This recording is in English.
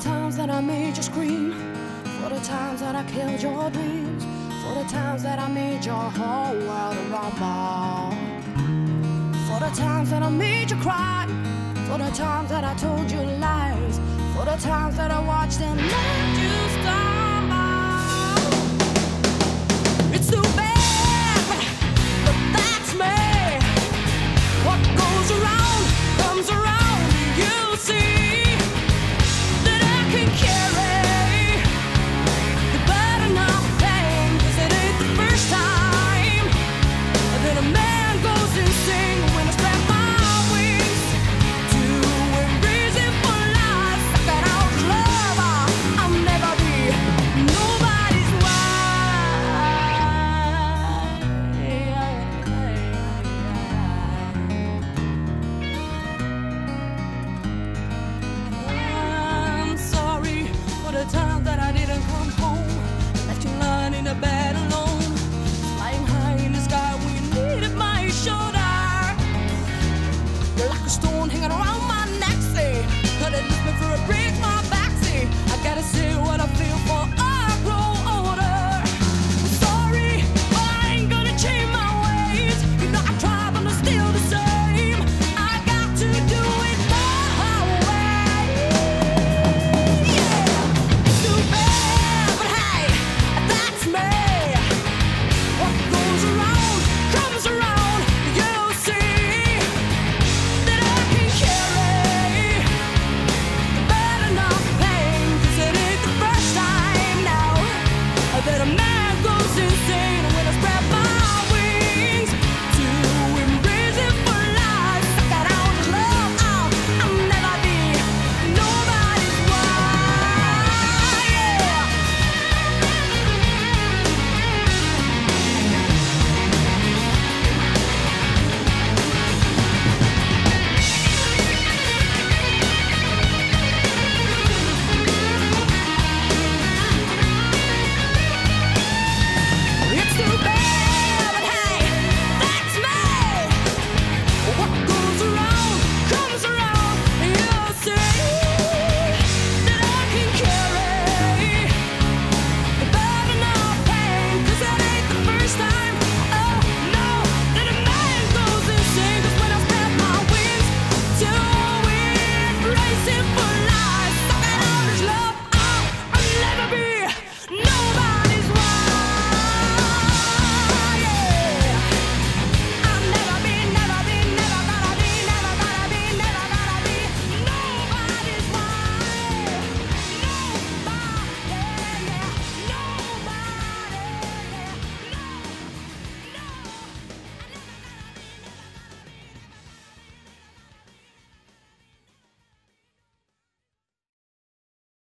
times that I made you scream, for the times that I killed your dreams, for the times that I made your whole world rumble, for the times that I made you cry, for the times that I told you lies, for the times that I watched and let you start.